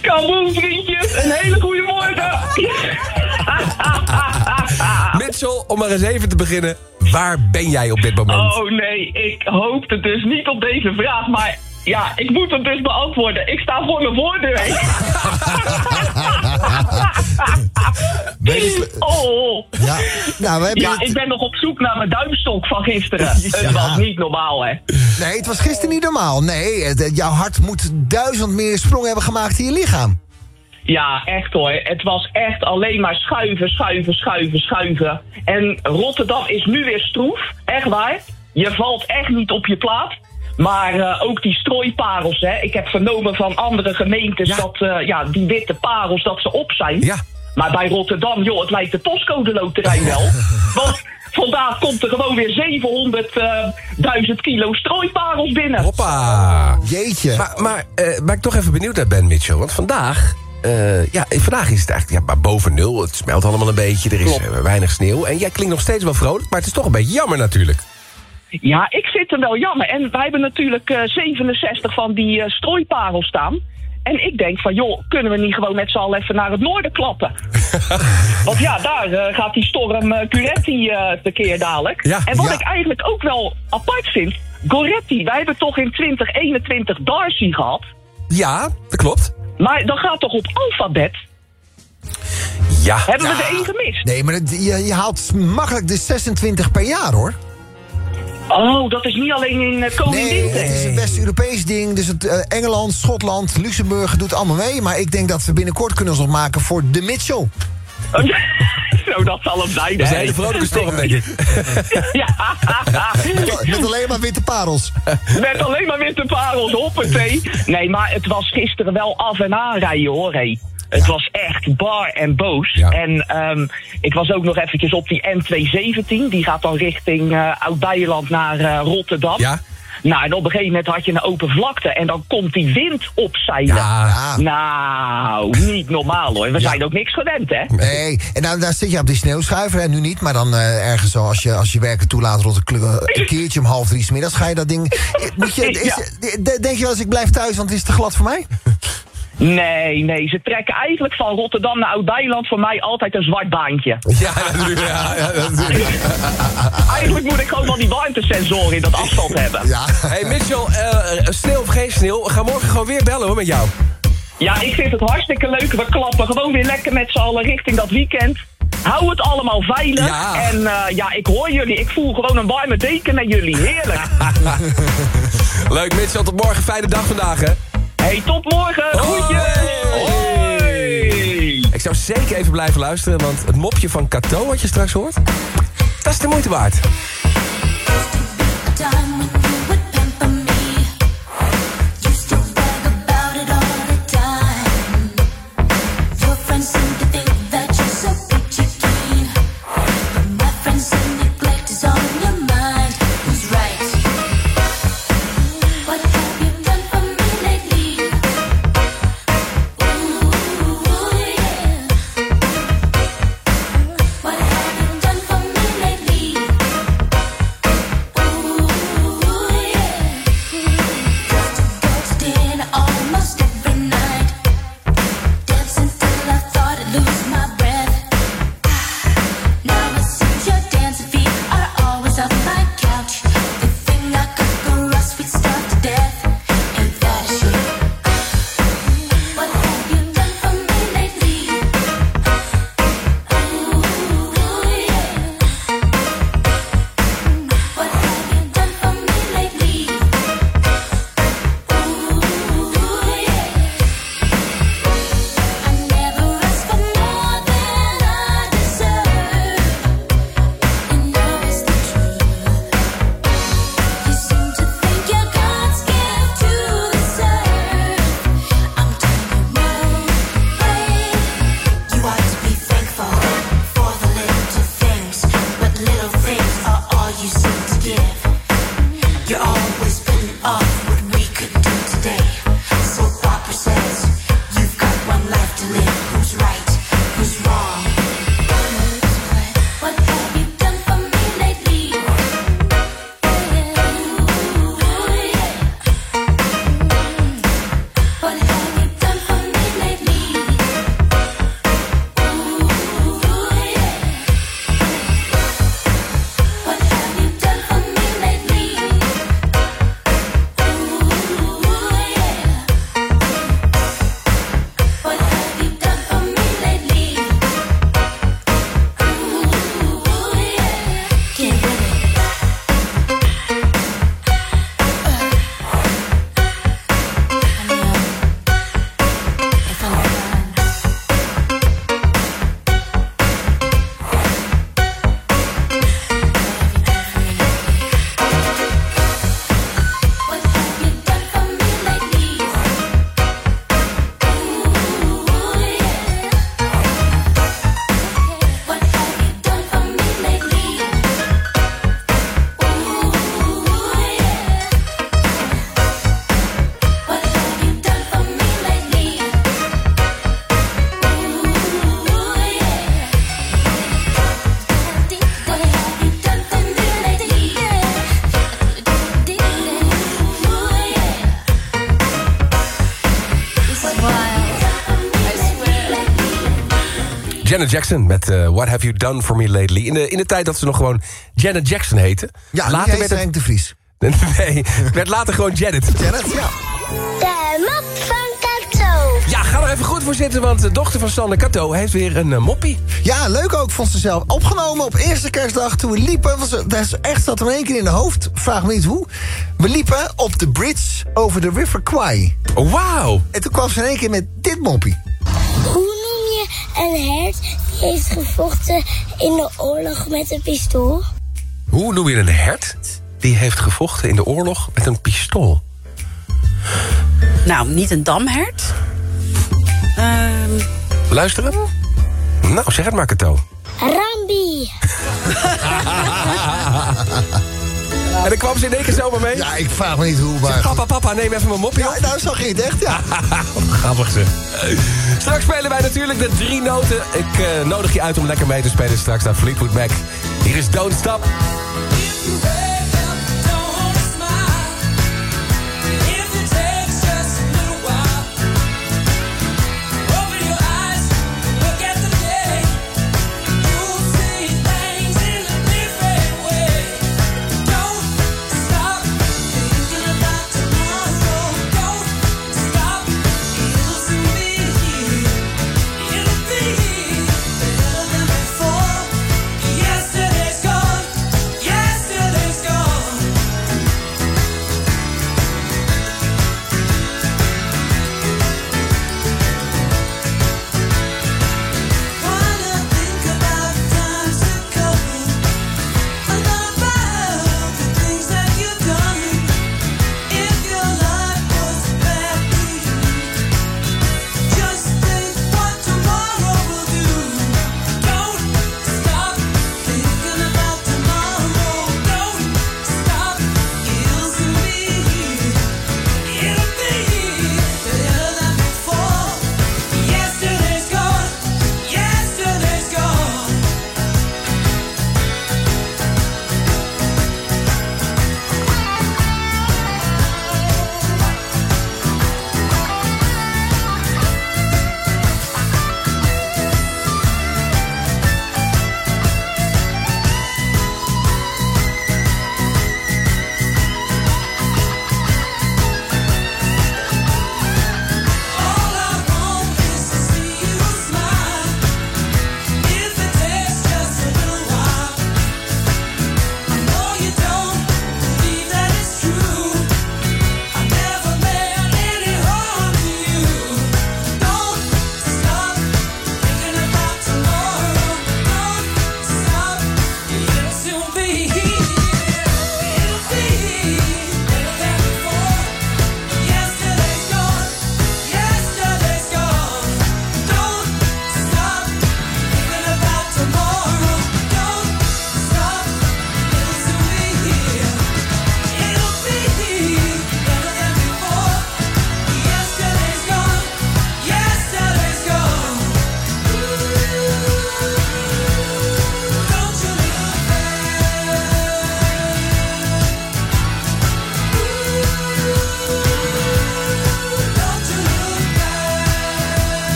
Kaboom, vriendjes! Een hele goede morgen! Mitchell, om maar eens even te beginnen. Waar ben jij op dit moment? Oh nee, ik hoopte dus niet op deze vraag, maar ja, ik moet hem dus beantwoorden. Ik sta voor mijn voordeur. oh. Ja, nou, we hebben ja het- ik ben nog op zoek naar mijn duimstok van gisteren. Het Ja. was niet normaal, hè. Nee, het was gisteren niet normaal. Nee, het- jouw hart moet duizend meer sprongen hebben gemaakt in je lichaam. Ja, echt hoor. Het was echt alleen maar schuiven, schuiven, schuiven, schuiven. En Rotterdam is nu weer stroef. Echt waar. Je valt echt niet op je plaat. Maar eh, ook die strooiparels, hè. Ik heb vernomen van andere gemeentes dat eh, ja, die witte parels dat ze op zijn. Ja. Maar bij Rotterdam, joh, het lijkt de postcode loterij wel. Want vandaag komt er gewoon weer 700.000 kilo strooiparels binnen. Hoppa. Jeetje. Maar, maar eh, waar ik toch even benieuwd naar ben, Mitchell. Want vandaag, eh, ja, vandaag is het eigenlijk ja, maar boven nul. Het smelt allemaal een beetje, er is Klopt. eh, weinig sneeuw. En jij klinkt nog steeds wel vrolijk, maar het is toch een beetje jammer natuurlijk. Ja, ik vind het wel jammer. En wij hebben natuurlijk eh, 67 van die eh, strooiparels staan. En ik denk van, joh, kunnen we niet gewoon met z'n allen even naar het noorden klappen? Want ja, daar eh, gaat die storm eh, Guretti eh tekeer dadelijk. Ja, en wat ja. ik eigenlijk ook wel apart vind... Goretti, wij hebben toch in 2021 Darcy gehad? Ja, dat klopt. Maar dan gaat toch op alfabet? Ja. Hebben we er één gemist? Nee, maar je haalt makkelijk de 26 per jaar, hoor. Oh, dat is niet alleen in uh, Nee, Koningin. het is een West-Europees ding. Dus het, eh, Engeland, Schotland, Luxemburg doet allemaal mee. Maar ik denk dat we binnenkort kunnen ons opmaken voor de Mitchell. Zo, dat zal hem zijn. Dat is een hele vrolijke storm, denk ik. ja. Met, alleen maar witte parels. Met alleen maar witte parels, hoppatee. Nee, maar het was gisteren wel af en aan rijden hoor, hé. Het was echt bar en boos. En ehm, ik was ook nog eventjes op die N217. Die gaat dan richting eh Oud-Beijerland naar eh, Rotterdam. Ja. Nou, en op een gegeven moment had je een open vlakte. En dan komt die wind opzeilen. Ja. Nou, niet normaal hoor. We zijn ook niks gewend, hè? Nee, en dan, daar zit je op die sneeuwschuiver. En nu niet, maar dan eh, ergens zo als je, als je werken toelaat... rond een, een keertje om half drie 's middags ga je dat ding... Moet je, is, de- Denk je wel eens, ik blijf thuis, want het is te glad voor mij? Nee, nee. Ze trekken eigenlijk van Rotterdam naar Oud-Beijerland voor mij altijd een zwart baantje. Ja, natuurlijk. Ja, ja, natuurlijk. Eigenlijk moet ik gewoon wel die warmtesensoren in dat asfalt hebben. Ja. Hey Mitchell, eh, sneeuw of geen sneeuw, we gaan morgen gewoon weer bellen hoor met jou. Ja, ik vind het hartstikke leuk. We klappen gewoon weer lekker met z'n allen richting dat weekend. Hou het allemaal veilig. Ja. En eh, ja, ik hoor jullie. Ik voel gewoon een warme deken met jullie. Heerlijk. Leuk Mitchell, tot morgen. Fijne dag vandaag hè. Hey, tot morgen. Groetjes. Ik zou zeker even blijven luisteren, want het mopje van Cato wat je straks hoort, dat is de moeite waard. Janet Jackson met eh, What Have You Done For Me Lately. In de, in de tijd dat ze nog gewoon Janet Jackson heette. Ja, later werd het... De Vries. Nee, het werd later gewoon Janet. Janet, ja. De mop van Kato. Ja, ga er even goed voor zitten, want de dochter van Sander Kato heeft weer een uh, moppie. Ja, leuk ook, vond ze zelf. Opgenomen op eerste kerstdag toen we liepen. Was, dat is echt zat er een één keer in de hoofd. Vraag me niet hoe. We liepen op de bridge over de River Kwai. Oh, wauw. En toen kwam ze in één keer met dit moppie. Een hert die heeft gevochten in de oorlog met een pistool? Hoe noem je een hert die heeft gevochten in de oorlog met een pistool? Nou, niet een damhert. Ehm Luisteren? Nou, zeg het maar, Kato. Rambi. En dan kwam ze in één keer zomaar mee? Ja, ik vraag me niet hoe, maar... Zeg, papa, papa, neem even mijn moppie Ja, op. nou zag je het echt, ja. Grappig zeg. Straks spelen wij natuurlijk de drie noten. Ik eh, nodig je uit om lekker mee te spelen straks naar Fleetwood Mac. Hier is Don't Stop.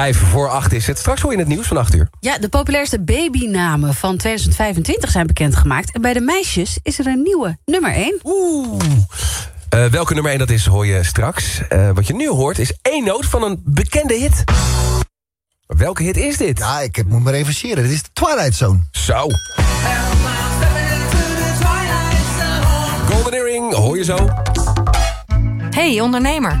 Vijf voor acht is het. Straks hoor je in het nieuws van acht uur. Ja, de populairste babynamen van 2025 zijn bekendgemaakt. En bij de meisjes is er een nieuwe, nummer 1. Oeh. Eh, welke nummer 1 dat is, hoor je straks. Eh, wat je nu hoort is één noot van een bekende hit. Welke hit is dit? Ja, ik heb- moet maar even. Dit is de Twilight Zone. Zo. Golden Earring, hoor je zo. Hey ondernemer,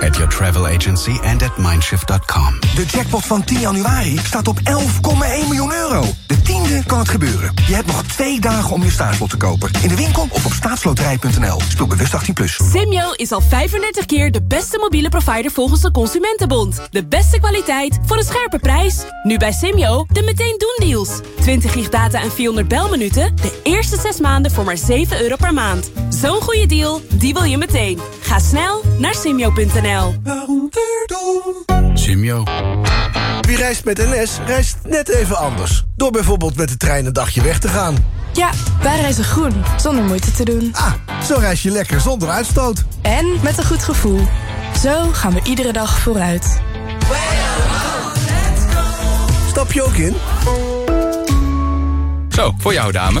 At your travel agency and at mindshift.com. De jackpot van 10 januari staat op 11,1 miljoen euro. De tiende kan het gebeuren. Je hebt nog twee dagen om je staatslot te kopen. In de winkel of op staatsloterij.nl. Speel bewust 18+. Plus. Simyo is al 35 keer de beste mobiele provider volgens de Consumentenbond. De beste kwaliteit voor een scherpe prijs. Nu bij Simyo de meteen doen deals. 20 gig data en 400 belminuten. De eerste 6 maanden voor maar 7 euro per maand. Zo'n goede deal, die wil je meteen. Ga snel naar simyo.nl. Simio. Wie reist met NS, reist net even anders. Door bijvoorbeeld met de trein een dagje weg te gaan. Ja, wij reizen groen, zonder moeite te doen. Ah, zo reis je lekker zonder uitstoot. En met een goed gevoel. Zo gaan we iedere dag vooruit. Stap je ook in? Zo, voor jou dame.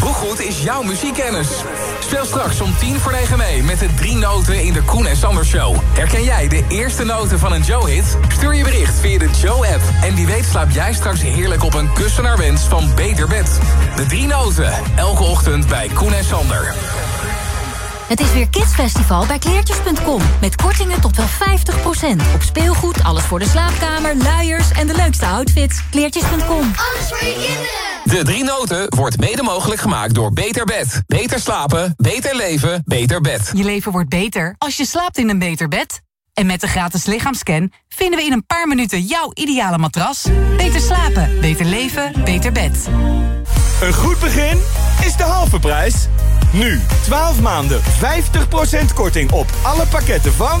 Hoe goed is jouw muziekkennis? Speel straks om tien voor negen mee met de drie noten in de Koen en Sander Show. Herken jij de eerste noten van een Joe-hit? Stuur je bericht via de Joe-app. En wie weet slaap jij straks heerlijk op een kussen naar wens van Beter Bed. De drie noten, elke ochtend bij Koen en Sander. Het is weer Kidsfestival bij kleertjes.com. Met kortingen tot wel 50%. Op speelgoed, alles voor de slaapkamer, luiers en de leukste outfits. Kleertjes.com. Alles voor je kinderen. De drie noten wordt mede mogelijk gemaakt door Beter Bed. Beter slapen, beter leven, beter bed. Je leven wordt beter als je slaapt in een beter bed. En met de gratis lichaamscan vinden we in een paar minuten jouw ideale matras. Beter slapen, beter leven, beter bed. Een goed begin is de halve prijs. Nu, 12 maanden, 50% korting op alle pakketten van...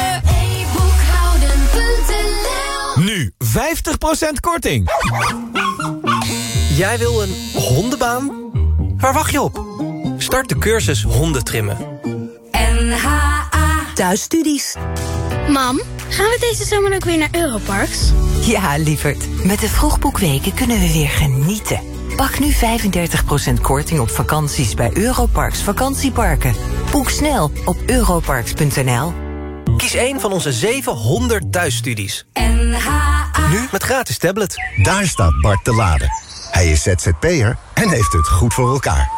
Nu 50% korting. Jij wil een hondenbaan? Waar wacht je op? Start de cursus hondentrimmen. NHA Thuisstudies. Mam, gaan we deze zomer ook weer naar Europarks? Ja, lieverd. Met de vroegboekweken kunnen we weer genieten. Pak nu 35% korting op vakanties bij Europarks vakantieparken. Boek snel op europarks.nl. Kies een van onze 700 thuisstudies. NHA Nu met gratis tablet. Daar staat Bart te laden. Hij is ZZP'er en heeft het goed voor elkaar.